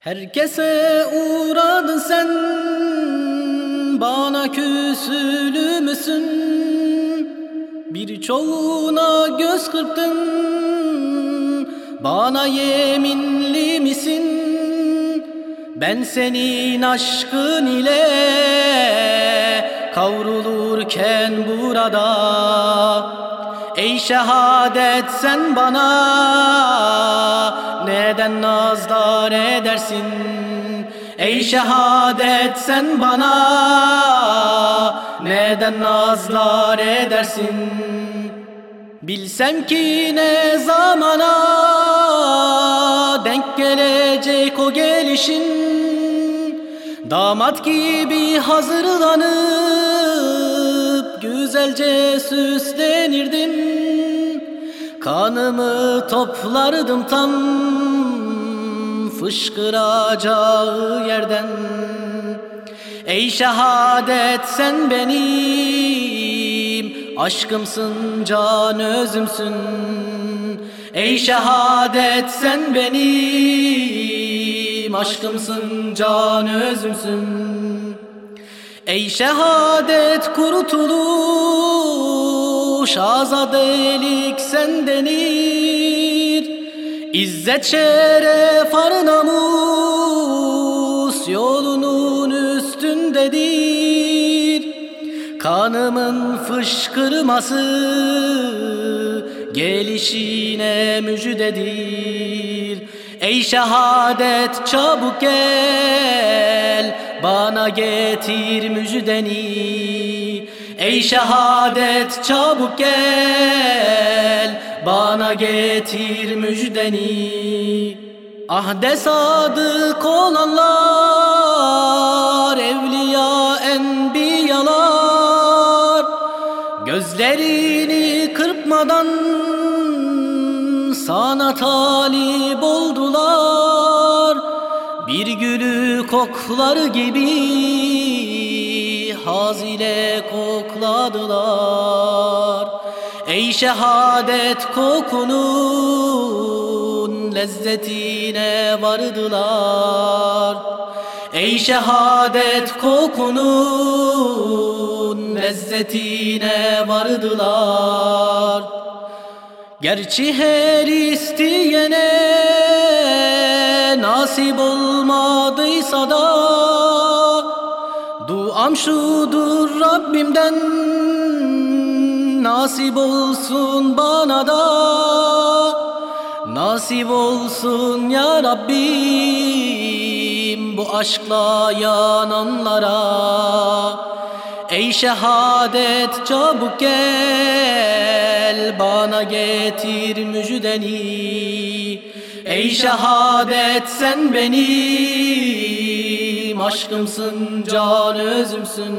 Herkese uğradın sen Bana küsülü müsün? Birçoğuna göz kırptın Bana yeminli misin? Ben senin aşkın ile Kavrulurken burada Ey şehadet sen bana neden nazlar edersin? Ey şehadet sen bana Neden nazlar edersin? Bilsem ki ne zamana Denk gelecek o gelişin. Damat gibi hazırlanıp Güzelce süslenirdim. Kanımı toplardım tam fışkıracağı yerden. Ey şehadet sen benim Aşkımsın can özümsün. Ey şehadet sen benim Aşkımsın can özümsün Ey şehadet kurtuluş azadelik sendenir İzzet şeref ar namus yolunun üstündedir. Kanımın fışkırması gelişine müjdedir. Ey şehadet çabuk gel bana getir müjdeni. Ey şehadet çabuk gel. Bana getir müjdeni. Ahde sadık olanlar evliya enbiyalar. Gözlerini kırpmadan sana talip oldular Bir gülü koklar gibi haz ile kokladılar. Ey şehadet kokunun lezzetine vardılar. Ey şehadet kokunun lezzetine vardılar. Gerçi her isteyene nasip olmadıysa da Duam şudur Rabbimden. Nasip olsun bana da Nasip olsun ya Rabbim bu aşkla yananlara Ey şehadet çabuk gel bana getir müjdeni. Ey şehadet sen benim aşkımsın can özümsün